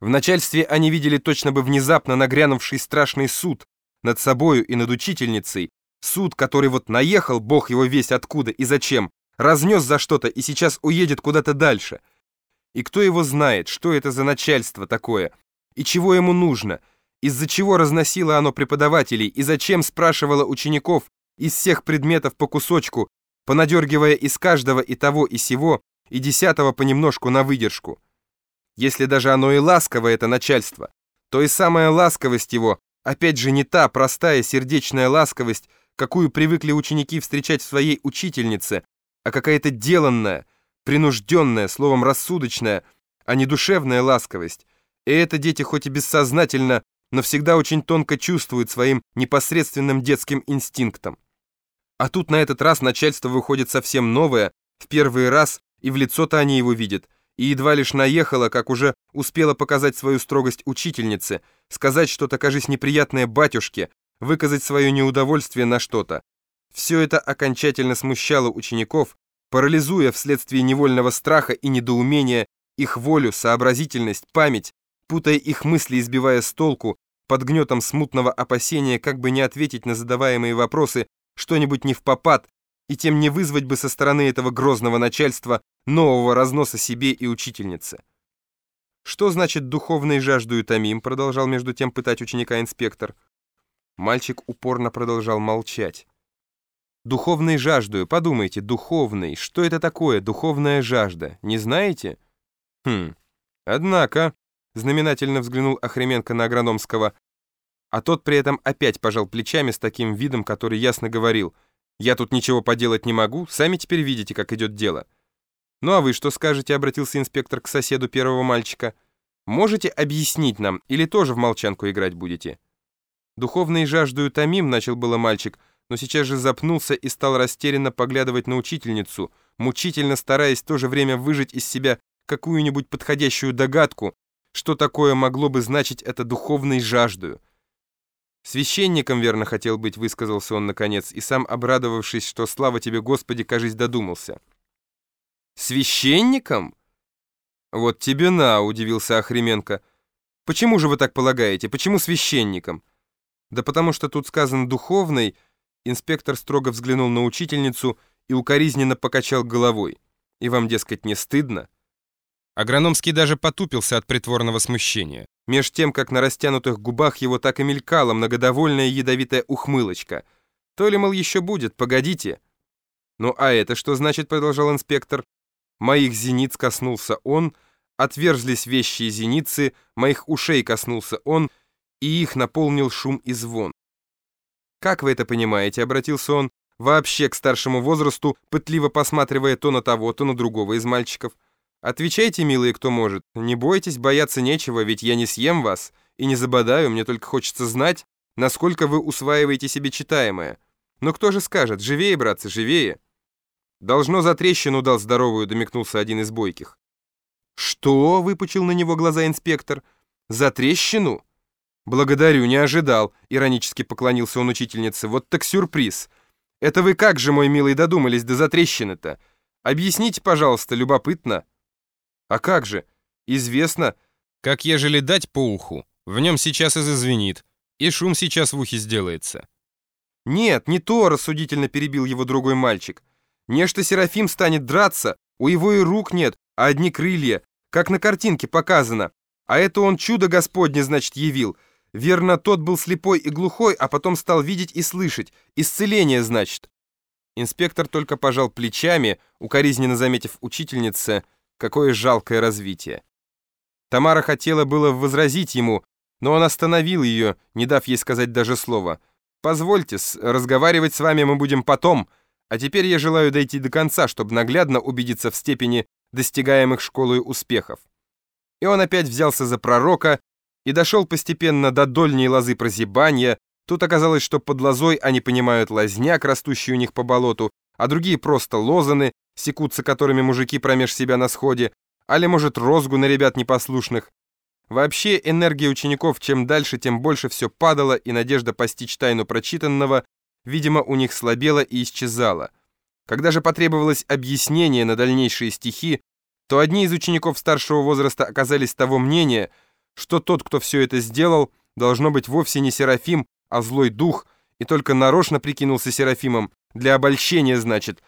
В начальстве они видели точно бы внезапно нагрянувший страшный суд над собою и над учительницей, суд, который вот наехал, бог его весь откуда и зачем, разнес за что-то и сейчас уедет куда-то дальше. И кто его знает, что это за начальство такое, и чего ему нужно, из-за чего разносило оно преподавателей, и зачем спрашивало учеников из всех предметов по кусочку, понадергивая из каждого и того, и сего, и десятого понемножку на выдержку. Если даже оно и ласковое, это начальство, то и самая ласковость его, опять же не та простая сердечная ласковость, какую привыкли ученики встречать в своей учительнице, а какая-то деланная, принужденная, словом, рассудочная, а не душевная ласковость. И это дети хоть и бессознательно, но всегда очень тонко чувствуют своим непосредственным детским инстинктом. А тут на этот раз начальство выходит совсем новое, в первый раз, и в лицо-то они его видят, и едва лишь наехала, как уже успела показать свою строгость учительнице, сказать что-то, кажись, неприятное батюшке, выказать свое неудовольствие на что-то. Все это окончательно смущало учеников, парализуя вследствие невольного страха и недоумения их волю, сообразительность, память, путая их мысли и сбивая с толку, под гнетом смутного опасения, как бы не ответить на задаваемые вопросы что-нибудь не в попад, и тем не вызвать бы со стороны этого грозного начальства нового разноса себе и учительнице. «Что значит духовной жаждую томим?» продолжал между тем пытать ученика инспектор. Мальчик упорно продолжал молчать. «Духовной жаждую, подумайте, духовной. Что это такое, духовная жажда? Не знаете?» «Хм, однако», — знаменательно взглянул Охременко на Агрономского, а тот при этом опять пожал плечами с таким видом, который ясно говорил — я тут ничего поделать не могу, сами теперь видите, как идет дело. Ну а вы что скажете, обратился инспектор к соседу первого мальчика. Можете объяснить нам, или тоже в молчанку играть будете? Духовный жаждую томим, начал было мальчик, но сейчас же запнулся и стал растерянно поглядывать на учительницу, мучительно стараясь в то же время выжать из себя какую-нибудь подходящую догадку, что такое могло бы значить это духовной жаждую. «Священником, верно, хотел быть», — высказался он наконец, и сам, обрадовавшись, что «Слава тебе, Господи», кажись, додумался. «Священником?» «Вот тебе на», — удивился Охременко. «Почему же вы так полагаете? Почему священником?» «Да потому что тут сказано «духовный», инспектор строго взглянул на учительницу и укоризненно покачал головой. «И вам, дескать, не стыдно?» Агрономский даже потупился от притворного смущения. Меж тем, как на растянутых губах его так и мелькала многодовольная ядовитая ухмылочка. То ли, мол, еще будет, погодите. «Ну а это что значит?» — продолжал инспектор. «Моих зениц коснулся он, отверзлись вещи зеницы, моих ушей коснулся он, и их наполнил шум и звон». «Как вы это понимаете?» — обратился он, вообще к старшему возрасту, пытливо посматривая то на того, то на другого из мальчиков. Отвечайте, милые, кто может. Не бойтесь, бояться нечего, ведь я не съем вас и не забодаю, мне только хочется знать, насколько вы усваиваете себе читаемое. Но кто же скажет, живее, братцы, живее. Должно за трещину дал здоровую, домикнулся один из бойких. Что? выпучил на него глаза инспектор. За трещину? Благодарю, не ожидал, иронически поклонился он учительнице. Вот так сюрприз. Это вы как же, мой милый, додумались до затрещины-то? Объясните, пожалуйста, любопытно. А как же? Известно, как ежели дать по уху, в нем сейчас и зазвенит, и шум сейчас в ухе сделается. Нет, не то, рассудительно перебил его другой мальчик. Нечто Серафим станет драться, у его и рук нет, а одни крылья, как на картинке показано. А это он чудо Господне, значит, явил. Верно, тот был слепой и глухой, а потом стал видеть и слышать. Исцеление, значит. Инспектор только пожал плечами, укоризненно заметив учительнице, Какое жалкое развитие. Тамара хотела было возразить ему, но он остановил ее, не дав ей сказать даже слова. «Позвольте, разговаривать с вами мы будем потом, а теперь я желаю дойти до конца, чтобы наглядно убедиться в степени достигаемых школой успехов». И он опять взялся за пророка и дошел постепенно до дольней лозы прозябания. Тут оказалось, что под лозой они понимают лозняк, растущий у них по болоту, а другие просто лозаны, секутся которыми мужики промеж себя на сходе, али, может, розгу на ребят непослушных. Вообще, энергия учеников чем дальше, тем больше все падала, и надежда постичь тайну прочитанного, видимо, у них слабела и исчезала. Когда же потребовалось объяснение на дальнейшие стихи, то одни из учеников старшего возраста оказались того мнения, что тот, кто все это сделал, должно быть вовсе не Серафим, а злой дух, и только нарочно прикинулся Серафимом, для обольщения, значит,